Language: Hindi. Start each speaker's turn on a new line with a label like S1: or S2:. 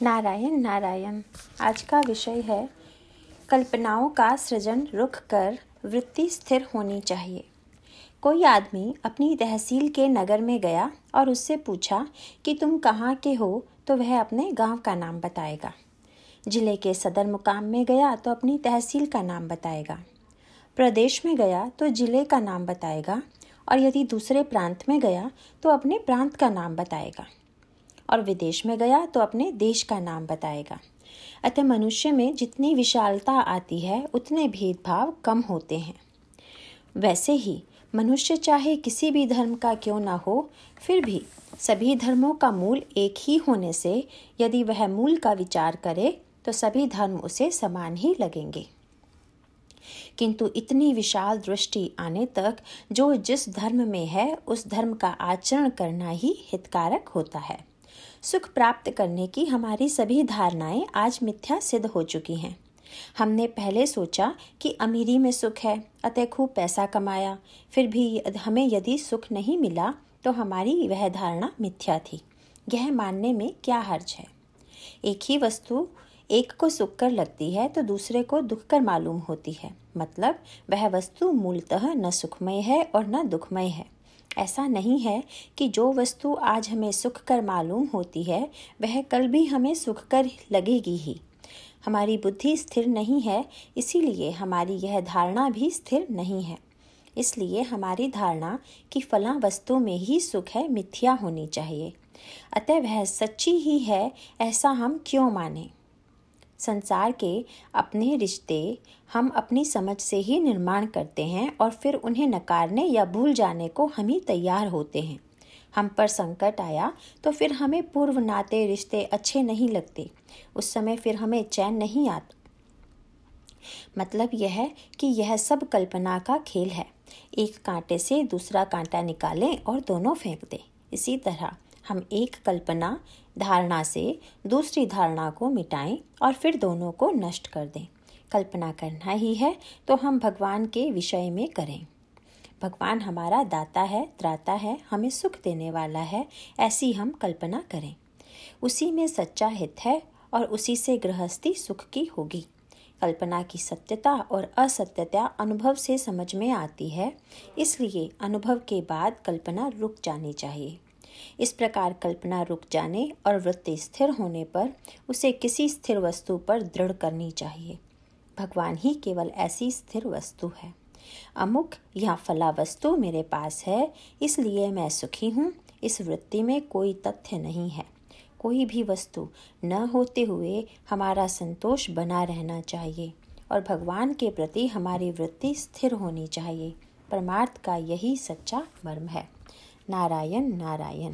S1: नारायण नारायण। आज का विषय है, कल्पनाओं का सृजन रुक कर वृत्ति स्थिर होनी चाहिए। कोई आदमी अपनी तहसील के नगर में गया और उससे पूछा कि तुम कहाँ के हो तो वह अपने गाँव का नाम बताएगा। ज़िले के सदर मुकाम में गया तो अपनी तहसील का नाम बताएगा। प्रदेश में गया तो ज़िले का नाम बताएगा और यदि दूसरे प्रांत में गया तो अपने प्रांत का नाम बताएगा। और विदेश में गया तो अपने देश का नाम बताएगा। अतः मनुष्य में जितनी विशालता आती है, उतने भेदभाव कम होते हैं। वैसे ही मनुष्य चाहे किसी भी धर्म का क्यों ना हो, फिर भी सभी धर्मों का मूल एक ही होने से यदि वह मूल का विचार करे तो सभी धर्म उसे समान ही लगेंगे। किंतु इतनी विशाल दृष्टि आने तक जो जिस धर्म में है, उस धर्म का आचरण करना ही हितकारक होता है। सुख प्राप्त करने की हमारी सभी धारणाएँ आज मिथ्या सिद्ध हो चुकी हैं। हमने पहले सोचा कि अमीरी में सुख है, अतः खूब पैसा कमाया। फिर भी हमें यदि सुख नहीं मिला तो हमारी वह धारणा मिथ्या थी। यह मानने में क्या हर्ज है? एक ही वस्तु, एक को सुख कर लगती है तो दूसरे को दुख कर मालूम होती है। मतलब वह वस्तु मूलतः न सुखमय है और न दुखमय है। ऐसा नहीं है कि जो वस्तु आज हमें सुख कर मालूम होती है, वह कल भी हमें सुख कर लगेगी ही। हमारी बुद्धि स्थिर नहीं है, इसीलिए हमारी यह धारणा भी स्थिर नहीं है। इसलिए हमारी धारणा कि फला वस्तु में ही सुख है, मिथ्या होनी चाहिए। अतः वह सच्ची ही है, ऐसा हम क्यों माने? संसार के अपने रिश्ते हम अपनी समझ से ही निर्माण करते हैं और फिर उन्हें नकारने या भूल जाने को हम ही तैयार होते हैं। हम पर संकट आया तो फिर हमें पूर्व नाते रिश्ते अच्छे नहीं लगते। उस समय फिर हमें चैन नहीं आता। मतलब यह है कि यह सब कल्पना का खेल है। एक कांटे से दूसरा कांटा निकालें और दोनों फेंक दें। इसी तरह हम एक कल्पना, धारणा से दूसरी धारणा को मिटाएँ और फिर दोनों को नष्ट कर दें। कल्पना करना ही है तो हम भगवान के विषय में करें। भगवान हमारा दाता है, त्राता है, हमें सुख देने वाला है, ऐसी हम कल्पना करें। उसी में सच्चा हित है और उसी से गृहस्थी सुख की होगी। कल्पना की सत्यता और असत्यता अनुभव से समझ में आती है, इसलिए अनुभव के बाद कल्पना रुक जानी चाहिए। इस प्रकार कल्पना रुक जाने और वृत्ति स्थिर होने पर उसे किसी स्थिर वस्तु पर दृढ़ करनी चाहिए। भगवान ही केवल ऐसी स्थिर वस्तु है। अमुक या फला वस्तु मेरे पास है, इसलिए मैं सुखी हूँ, इस वृत्ति में कोई तथ्य नहीं है। कोई भी वस्तु न होते हुए हमारा संतोष बना रहना चाहिए और भगवान के प्रति हमारी वृत्ति स्थिर होनी चाहिए। परमार्थ का यही सच्चा मर्म है। नारायण नारायण।